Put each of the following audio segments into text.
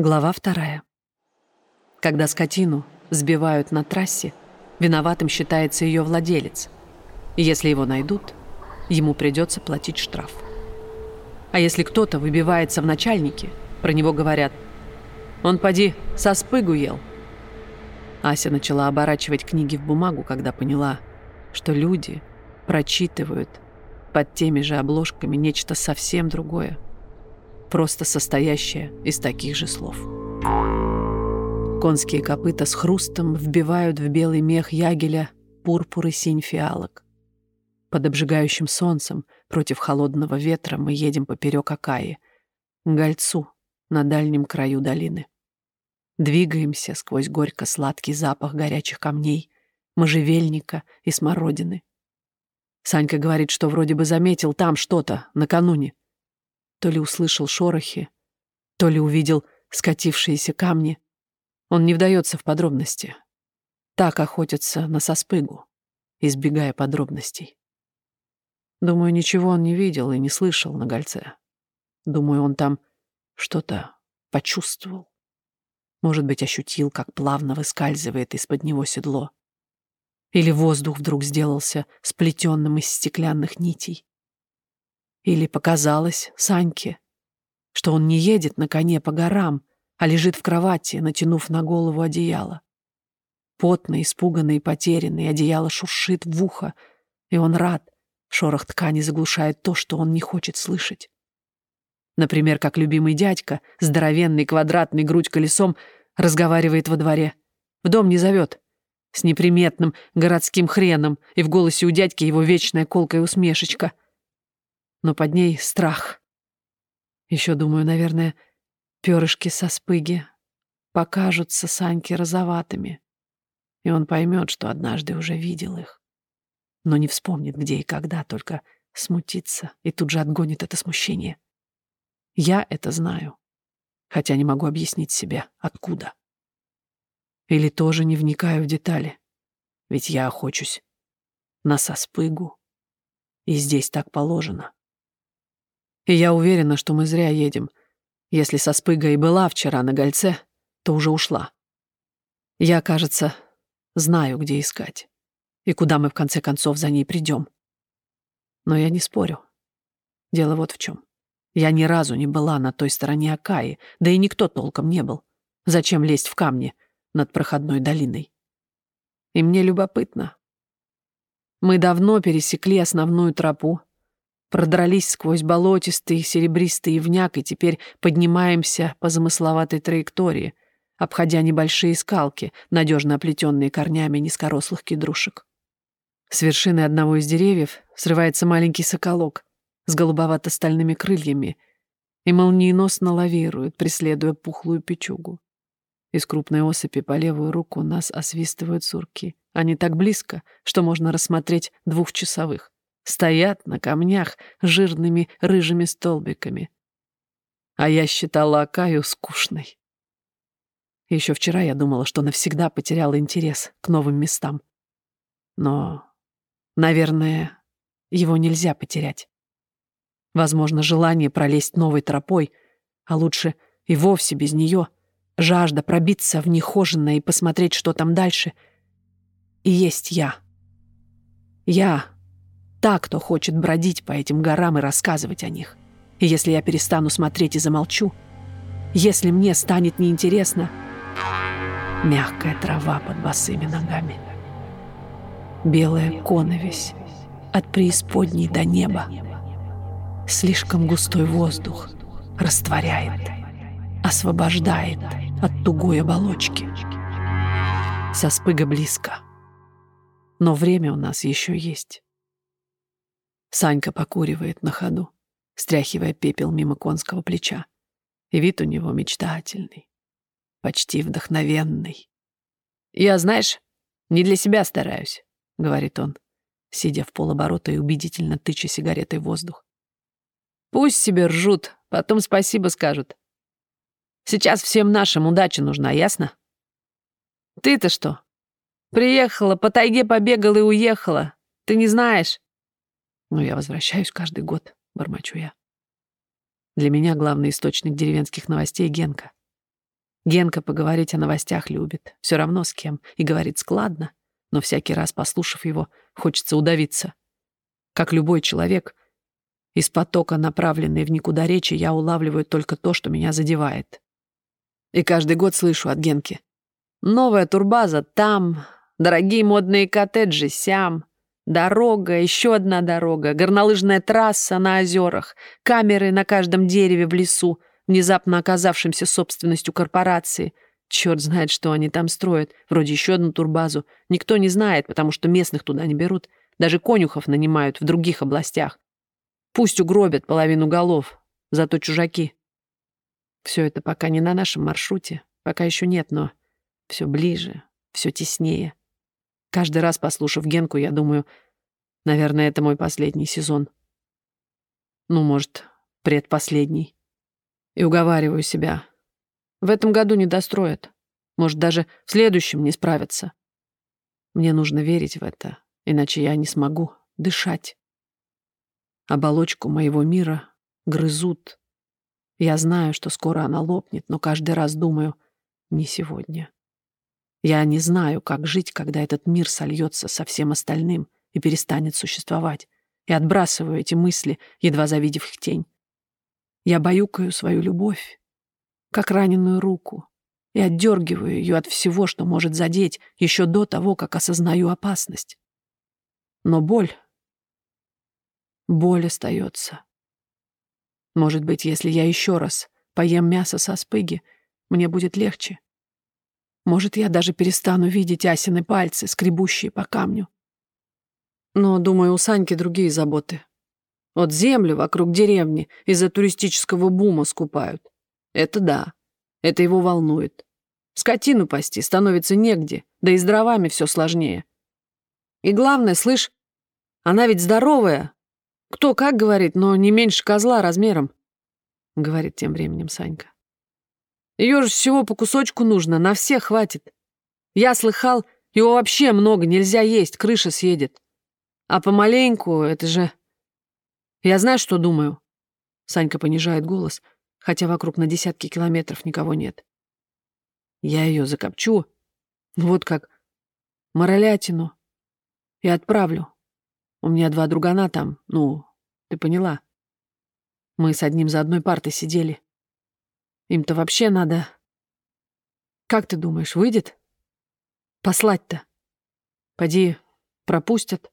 Глава вторая. Когда скотину сбивают на трассе, виноватым считается ее владелец. Если его найдут, ему придется платить штраф. А если кто-то выбивается в начальнике, про него говорят «Он, поди, со спыгу ел». Ася начала оборачивать книги в бумагу, когда поняла, что люди прочитывают под теми же обложками нечто совсем другое – просто состоящая из таких же слов. Конские копыта с хрустом вбивают в белый мех ягеля пурпуры синь фиалок. Под обжигающим солнцем против холодного ветра мы едем поперек Акаи, гольцу на дальнем краю долины. Двигаемся сквозь горько-сладкий запах горячих камней, можжевельника и смородины. Санька говорит, что вроде бы заметил там что-то накануне. То ли услышал шорохи, то ли увидел скатившиеся камни. Он не вдается в подробности. Так охотится на соспыгу, избегая подробностей. Думаю, ничего он не видел и не слышал на гольце. Думаю, он там что-то почувствовал. Может быть, ощутил, как плавно выскальзывает из-под него седло. Или воздух вдруг сделался сплетенным из стеклянных нитей. Или показалось Саньке, что он не едет на коне по горам, а лежит в кровати, натянув на голову одеяло. Потный, испуганный потерянный, одеяло шуршит в ухо, и он рад. Шорох ткани заглушает то, что он не хочет слышать. Например, как любимый дядька, здоровенный, квадратный, грудь колесом, разговаривает во дворе. В дом не зовет. С неприметным городским хреном, и в голосе у дядьки его вечная колкая усмешечка — но под ней страх. Еще думаю, наверное, перышки со спыги покажутся Саньке розоватыми, и он поймет, что однажды уже видел их, но не вспомнит, где и когда, только смутится и тут же отгонит это смущение. Я это знаю, хотя не могу объяснить себе, откуда. Или тоже не вникаю в детали, ведь я охочусь на соспыгу, и здесь так положено. И я уверена, что мы зря едем. Если со спыгой была вчера на гольце, то уже ушла. Я, кажется, знаю, где искать. И куда мы в конце концов за ней придем. Но я не спорю. Дело вот в чем. Я ни разу не была на той стороне Акаи, да и никто толком не был. Зачем лезть в камни над проходной долиной? И мне любопытно. Мы давно пересекли основную тропу, продрались сквозь болотистый серебристый ивняк и теперь поднимаемся по замысловатой траектории, обходя небольшие скалки, надежно оплетенные корнями низкорослых кедрушек. С вершины одного из деревьев срывается маленький соколок с голубовато-стальными крыльями и молниеносно лавирует, преследуя пухлую печугу. Из крупной осыпи по левую руку нас освистывают сурки. Они так близко, что можно рассмотреть двухчасовых стоят на камнях жирными рыжими столбиками. А я считала Акаю скучной. Еще вчера я думала, что навсегда потеряла интерес к новым местам. Но, наверное, его нельзя потерять. Возможно, желание пролезть новой тропой, а лучше и вовсе без нее, жажда пробиться в нехоженное и посмотреть, что там дальше, и есть я. Я, Та, кто хочет бродить по этим горам и рассказывать о них. И если я перестану смотреть и замолчу, если мне станет неинтересно, мягкая трава под босыми ногами, белая коновесь от преисподней до неба, слишком густой воздух растворяет, освобождает от тугой оболочки. Соспыга близко, но время у нас еще есть. Санька покуривает на ходу, стряхивая пепел мимо конского плеча. И вид у него мечтательный, почти вдохновенный. «Я, знаешь, не для себя стараюсь», — говорит он, сидя в полоборота и убедительно тыча сигаретой в воздух. «Пусть себе ржут, потом спасибо скажут. Сейчас всем нашим удача нужна, ясно? Ты-то что? Приехала, по тайге побегала и уехала. Ты не знаешь?» Но я возвращаюсь каждый год, бормочу я. Для меня главный источник деревенских новостей — Генка. Генка поговорить о новостях любит, все равно с кем, и говорит складно, но всякий раз, послушав его, хочется удавиться. Как любой человек, из потока, направленной в никуда речи, я улавливаю только то, что меня задевает. И каждый год слышу от Генки. Новая турбаза там, дорогие модные коттеджи сям, дорога, еще одна дорога, горнолыжная трасса на озерах, камеры на каждом дереве в лесу, внезапно оказавшимся собственностью корпорации. Черт знает, что они там строят, вроде еще одну турбазу. Никто не знает, потому что местных туда не берут. Даже конюхов нанимают в других областях. Пусть угробят половину голов, зато чужаки. Все это пока не на нашем маршруте, пока еще нет, но все ближе, все теснее. Каждый раз, послушав Генку, я думаю, наверное, это мой последний сезон. Ну, может, предпоследний. И уговариваю себя. В этом году не достроят. Может, даже в следующем не справятся. Мне нужно верить в это, иначе я не смогу дышать. Оболочку моего мира грызут. Я знаю, что скоро она лопнет, но каждый раз думаю, не сегодня. Я не знаю, как жить, когда этот мир сольется со всем остальным и перестанет существовать, и отбрасываю эти мысли, едва завидев их тень. Я баюкаю свою любовь, как раненую руку, и отдергиваю ее от всего, что может задеть, еще до того, как осознаю опасность. Но боль... Боль остается. Может быть, если я еще раз поем мясо со спыги, мне будет легче. Может, я даже перестану видеть Асины пальцы, скребущие по камню. Но, думаю, у Саньки другие заботы. Вот землю вокруг деревни из-за туристического бума скупают. Это да, это его волнует. Скотину пасти становится негде, да и с дровами все сложнее. И главное, слышь, она ведь здоровая. Кто как говорит, но не меньше козла размером, — говорит тем временем Санька. Ее же всего по кусочку нужно, на всех хватит. Я слыхал, его вообще много нельзя есть, крыша съедет. А помаленьку, это же... Я знаю, что думаю. Санька понижает голос, хотя вокруг на десятки километров никого нет. Я ее закопчу, вот как моролятину, и отправлю. У меня два другана там, ну, ты поняла. Мы с одним за одной партой сидели. Им-то вообще надо... Как ты думаешь, выйдет? Послать-то? Поди, пропустят.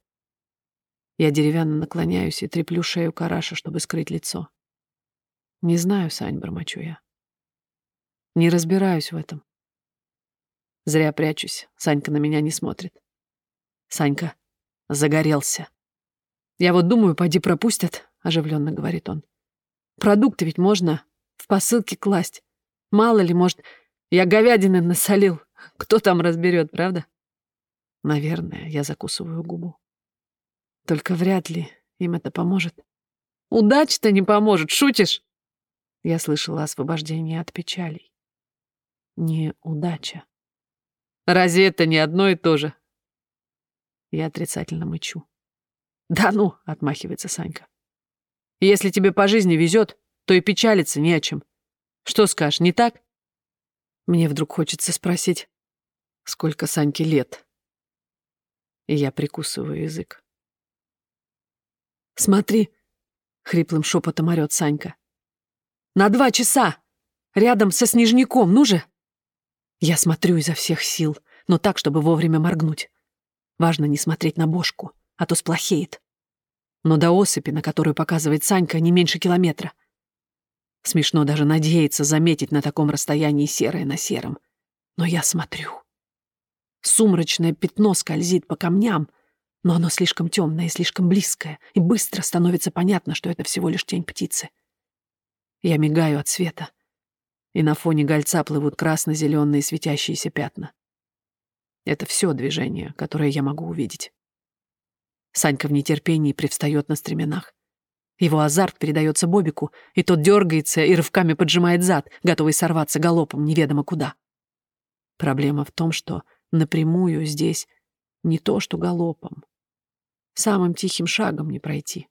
Я деревянно наклоняюсь и треплю шею Караша, чтобы скрыть лицо. Не знаю, Сань, бормочу я. Не разбираюсь в этом. Зря прячусь. Санька на меня не смотрит. Санька загорелся. Я вот думаю, поди пропустят, оживленно говорит он. Продукты ведь можно в посылке класть. Мало ли, может, я говядины насолил. Кто там разберет, правда? Наверное, я закусываю губу. Только вряд ли им это поможет. Удача-то не поможет, шутишь? Я слышала освобождение от печалей. Не удача. Разве это не одно и то же? Я отрицательно мычу. Да ну, отмахивается Санька. Если тебе по жизни везет, то и печалиться не о чем. Что скажешь, не так? Мне вдруг хочется спросить, сколько Саньке лет. И я прикусываю язык. «Смотри!» — хриплым шепотом орёт Санька. «На два часа! Рядом со снежником, ну же!» Я смотрю изо всех сил, но так, чтобы вовремя моргнуть. Важно не смотреть на бошку, а то сплохеет. Но до осыпи, на которую показывает Санька, не меньше километра — Смешно даже надеяться заметить на таком расстоянии серое на сером. Но я смотрю. Сумрачное пятно скользит по камням, но оно слишком темное и слишком близкое, и быстро становится понятно, что это всего лишь тень птицы. Я мигаю от света, и на фоне гольца плывут красно-зеленые светящиеся пятна. Это все движение, которое я могу увидеть. Санька в нетерпении привстает на стременах. Его азарт передается Бобику, и тот дергается и рывками поджимает зад, готовый сорваться галопом неведомо куда. Проблема в том, что напрямую здесь не то что галопом. Самым тихим шагом не пройти.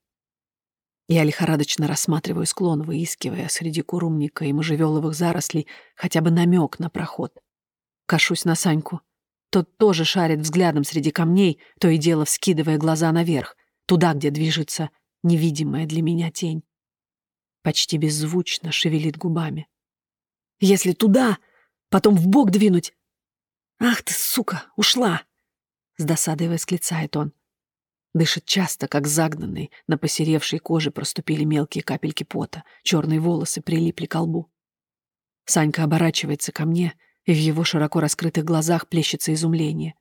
Я лихорадочно рассматриваю склон, выискивая среди курумника и можжевеловых зарослей хотя бы намек на проход. Кашусь на Саньку. Тот тоже шарит взглядом среди камней, то и дело вскидывая глаза наверх, туда, где движется невидимая для меня тень. Почти беззвучно шевелит губами. «Если туда, потом в бок двинуть!» «Ах ты, сука, ушла!» С досадой восклицает он. Дышит часто, как загнанный, на посеревшей коже проступили мелкие капельки пота, черные волосы прилипли к лбу. Санька оборачивается ко мне, и в его широко раскрытых глазах плещется изумление.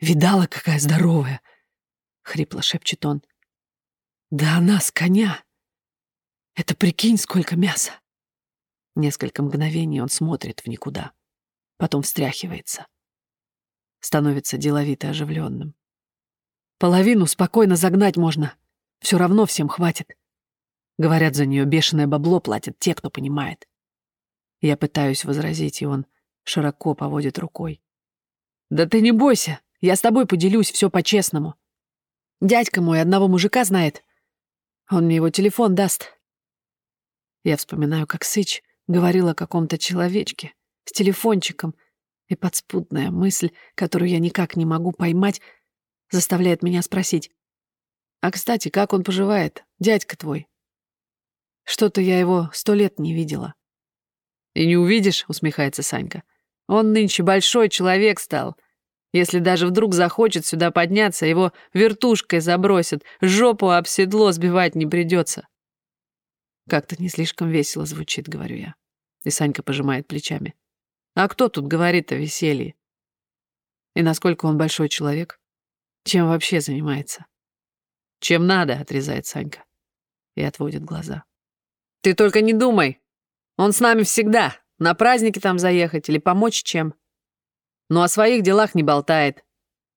«Видала, какая здоровая!» — хрипло шепчет он. «Да она с коня! Это прикинь, сколько мяса!» Несколько мгновений он смотрит в никуда, потом встряхивается. Становится деловито оживленным. Половину спокойно загнать можно. Все равно всем хватит. Говорят, за нее бешеное бабло платят те, кто понимает. Я пытаюсь возразить, и он широко поводит рукой. «Да ты не бойся, я с тобой поделюсь, все по-честному. Дядька мой одного мужика знает. Он мне его телефон даст». Я вспоминаю, как Сыч говорил о каком-то человечке с телефончиком, и подспудная мысль, которую я никак не могу поймать, заставляет меня спросить. «А, кстати, как он поживает, дядька твой?» «Что-то я его сто лет не видела». «И не увидишь», — усмехается Санька. «Он нынче большой человек стал. Если даже вдруг захочет сюда подняться, его вертушкой забросят, жопу об седло сбивать не придется». «Как-то не слишком весело звучит», — говорю я. И Санька пожимает плечами. «А кто тут говорит о веселье?» «И насколько он большой человек?» Чем вообще занимается? Чем надо, отрезает Санька. И отводит глаза. Ты только не думай. Он с нами всегда. На праздники там заехать или помочь чем. Но о своих делах не болтает.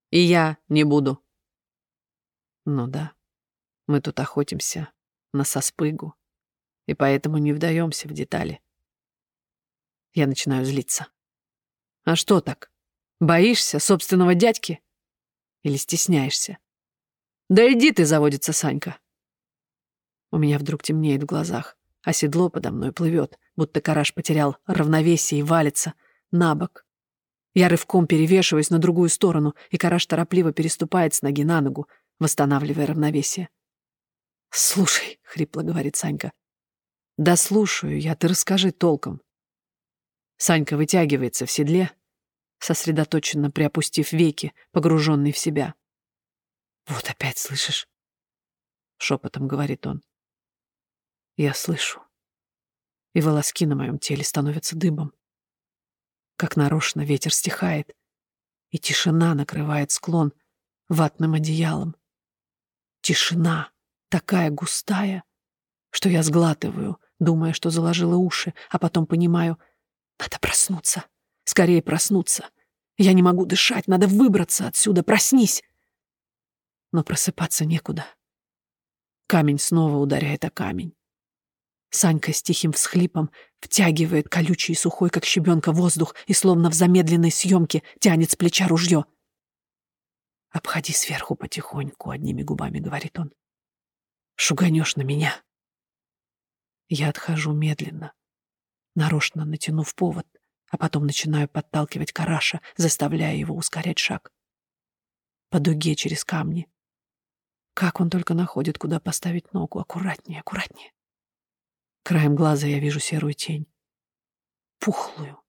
И я не буду. Ну да, мы тут охотимся на соспыгу, и поэтому не вдаемся в детали. Я начинаю злиться. А что так? Боишься собственного дядьки? Или стесняешься? Да иди ты, заводится Санька. У меня вдруг темнеет в глазах, а седло подо мной плывет, будто караж потерял равновесие и валится на бок. Я рывком перевешиваюсь на другую сторону, и караж торопливо переступает с ноги на ногу, восстанавливая равновесие. «Слушай», — хрипло говорит Санька. «Да слушаю я, ты расскажи толком». Санька вытягивается в седле, сосредоточенно приопустив веки, погруженный в себя. «Вот опять слышишь?» — шепотом говорит он. «Я слышу, и волоски на моем теле становятся дыбом. Как нарочно ветер стихает, и тишина накрывает склон ватным одеялом. Тишина такая густая, что я сглатываю, думая, что заложила уши, а потом понимаю, надо проснуться. Скорее проснуться. Я не могу дышать, надо выбраться отсюда, проснись. Но просыпаться некуда. Камень снова ударяет о камень. Санька с тихим всхлипом втягивает колючий и сухой, как щебенка, воздух и словно в замедленной съемке тянет с плеча ружье. «Обходи сверху потихоньку», — одними губами говорит он. «Шуганешь на меня». Я отхожу медленно, нарочно натянув повод, а потом начинаю подталкивать Караша, заставляя его ускорять шаг. По дуге через камни. Как он только находит, куда поставить ногу. Аккуратнее, аккуратнее. Краем глаза я вижу серую тень. Пухлую,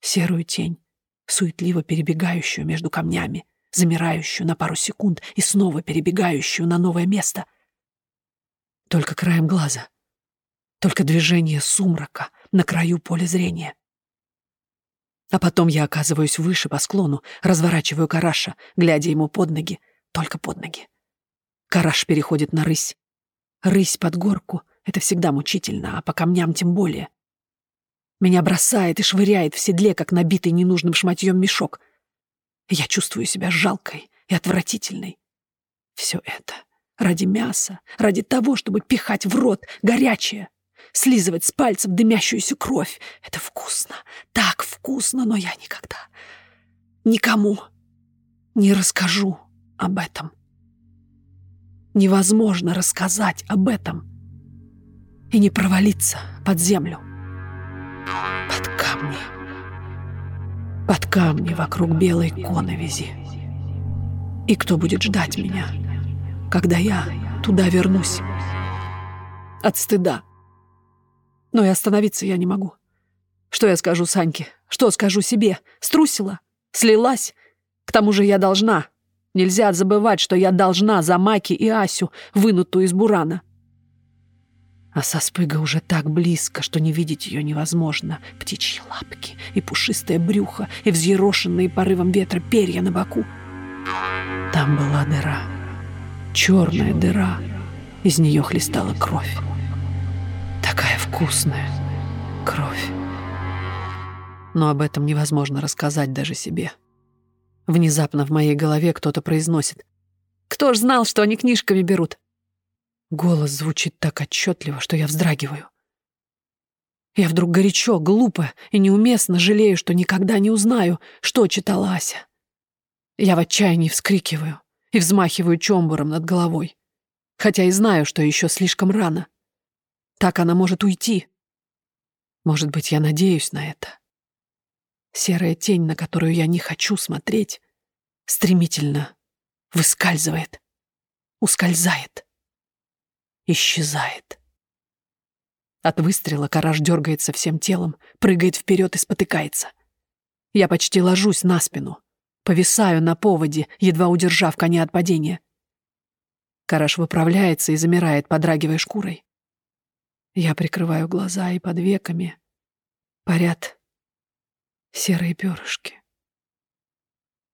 серую тень, суетливо перебегающую между камнями, замирающую на пару секунд и снова перебегающую на новое место. Только краем глаза. Только движение сумрака на краю поля зрения. А потом я оказываюсь выше по склону, разворачиваю караша, глядя ему под ноги, только под ноги. Караш переходит на рысь. Рысь под горку — это всегда мучительно, а по камням тем более. Меня бросает и швыряет в седле, как набитый ненужным шматьем мешок. Я чувствую себя жалкой и отвратительной. Все это ради мяса, ради того, чтобы пихать в рот горячее, слизывать с пальцев дымящуюся кровь. Это вкусно, так вкусно, но я никогда никому не расскажу об этом. невозможно рассказать об этом и не провалиться под землю. Под камни. Под камни вокруг белой коновизи. И кто будет ждать меня, когда я туда вернусь? От стыда. Но и остановиться я не могу. Что я скажу Саньке? Что скажу себе? Струсила? Слилась? К тому же я должна. Нельзя забывать, что я должна за Маки и Асю, вынутую из бурана. А соспыга уже так близко, что не видеть ее невозможно. Птичьи лапки и пушистое брюхо, и взъерошенные порывом ветра перья на боку. Там была дыра. Черная дыра. Из нее хлестала кровь. Такая вкусная кровь. Но об этом невозможно рассказать даже себе. Внезапно в моей голове кто-то произносит. «Кто ж знал, что они книжками берут?» Голос звучит так отчетливо, что я вздрагиваю. Я вдруг горячо, глупо и неуместно жалею, что никогда не узнаю, что читала Ася. Я в отчаянии вскрикиваю и взмахиваю чомбуром над головой, хотя и знаю, что еще слишком рано. Так она может уйти. Может быть, я надеюсь на это. Серая тень, на которую я не хочу смотреть, стремительно выскальзывает, ускользает исчезает. От выстрела караж дергается всем телом, прыгает вперед и спотыкается. Я почти ложусь на спину, повисаю на поводе, едва удержав коня от падения. Караш выправляется и замирает, подрагивая шкурой. Я прикрываю глаза, и под веками парят серые перышки.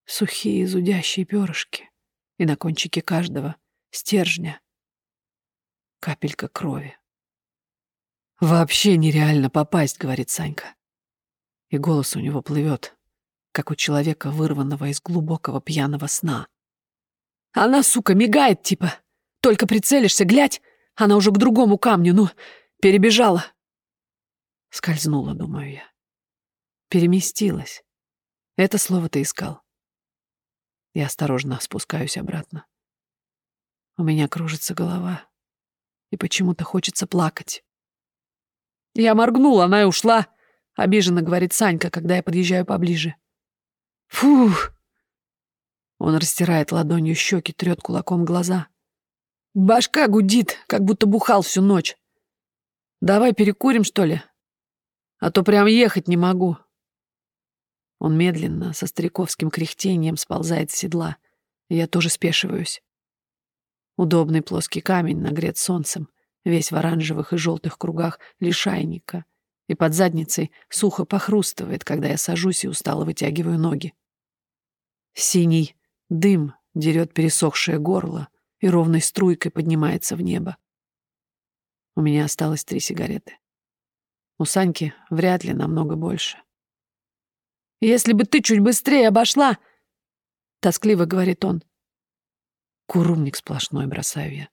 Сухие зудящие перышки, и на кончике каждого стержня капелька крови. «Вообще нереально попасть», — говорит Санька. И голос у него плывет, как у человека, вырванного из глубокого пьяного сна. «Она, сука, мигает, типа. Только прицелишься, глядь, она уже к другому камню, ну, перебежала». Скользнула, думаю я. Переместилась. Это слово ты искал. Я осторожно спускаюсь обратно. У меня кружится голова и почему-то хочется плакать. «Я моргнула, она и ушла», — обиженно говорит Санька, когда я подъезжаю поближе. «Фух!» Он растирает ладонью щеки, трет кулаком глаза. «Башка гудит, как будто бухал всю ночь. Давай перекурим, что ли? А то прям ехать не могу». Он медленно, со стариковским кряхтением сползает с седла. Я тоже спешиваюсь. Удобный плоский камень нагрет солнцем, весь в оранжевых и желтых кругах лишайника, и под задницей сухо похрустывает, когда я сажусь и устало вытягиваю ноги. Синий дым дерет пересохшее горло и ровной струйкой поднимается в небо. У меня осталось три сигареты. У Саньки вряд ли намного больше. «Если бы ты чуть быстрее обошла!» — тоскливо говорит он. Курумник сплошной, бросаю я.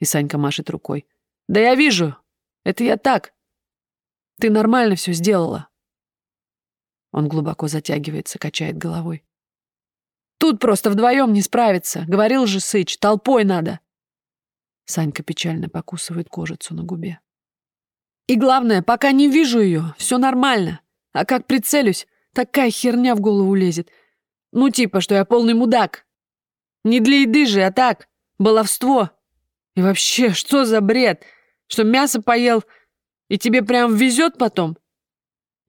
И Санька машет рукой. Да я вижу. Это я так. Ты нормально все сделала. Он глубоко затягивается, качает головой. Тут просто вдвоем не справиться. Говорил же Сыч, толпой надо. Санька печально покусывает кожицу на губе. И главное, пока не вижу ее, все нормально. А как прицелюсь, такая херня в голову лезет. Ну типа, что я полный мудак. Не для еды же, а так, баловство. И вообще, что за бред? Что мясо поел, и тебе прям везет потом?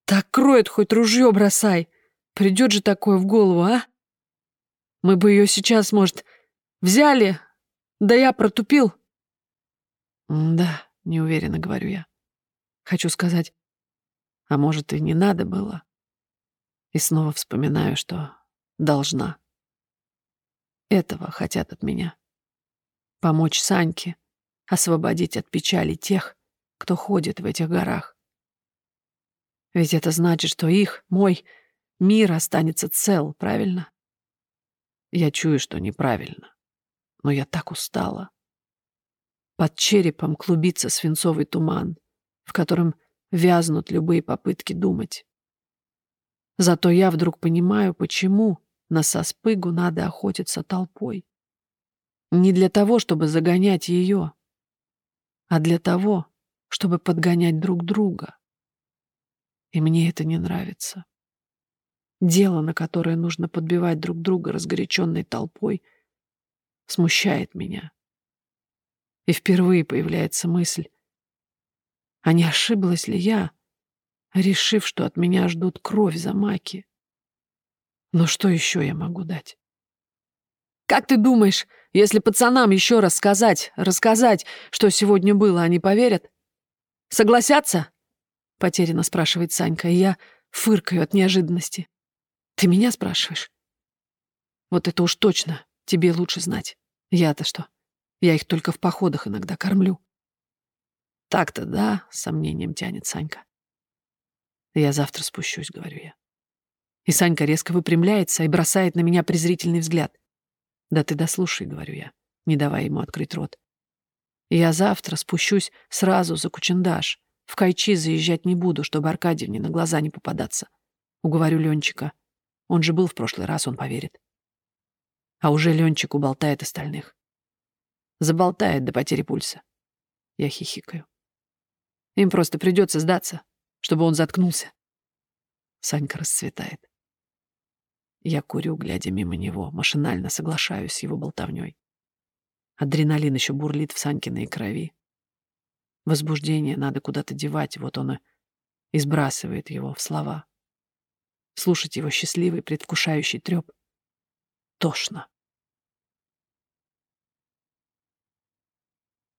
Так кроет, хоть ружье бросай. Придет же такое в голову, а? Мы бы ее сейчас, может, взяли, да я протупил. Да, неуверенно говорю я. Хочу сказать, а может, и не надо было. И снова вспоминаю, что должна. Этого хотят от меня. Помочь Саньке, освободить от печали тех, кто ходит в этих горах. Ведь это значит, что их, мой, мир останется цел, правильно? Я чую, что неправильно, но я так устала. Под черепом клубится свинцовый туман, в котором вязнут любые попытки думать. Зато я вдруг понимаю, почему на соспыгу надо охотиться толпой. Не для того, чтобы загонять ее, а для того, чтобы подгонять друг друга. И мне это не нравится. Дело, на которое нужно подбивать друг друга разгоряченной толпой, смущает меня. И впервые появляется мысль, а не ошиблась ли я, решив, что от меня ждут кровь за маки? Но что еще я могу дать? Как ты думаешь, если пацанам еще раз сказать, рассказать, что сегодня было, они поверят? Согласятся? Потерянно спрашивает Санька, и я фыркаю от неожиданности. Ты меня спрашиваешь? Вот это уж точно тебе лучше знать. Я-то что? Я их только в походах иногда кормлю. Так-то да, сомнением тянет Санька. Я завтра спущусь, говорю я. И Санька резко выпрямляется и бросает на меня презрительный взгляд. «Да ты дослушай», — говорю я, не давая ему открыть рот. «Я завтра спущусь сразу за Кучендаш. В Кайчи заезжать не буду, чтобы Аркадьевне на глаза не попадаться. Уговорю Ленчика. Он же был в прошлый раз, он поверит. А уже Ленчик уболтает остальных. Заболтает до потери пульса. Я хихикаю. Им просто придется сдаться, чтобы он заткнулся. Санька расцветает. Я курю, глядя мимо него, машинально соглашаюсь с его болтовней. Адреналин еще бурлит в Санькиной крови. Возбуждение надо куда-то девать, вот он и сбрасывает его в слова. Слушать его счастливый, предвкушающий треп тошно.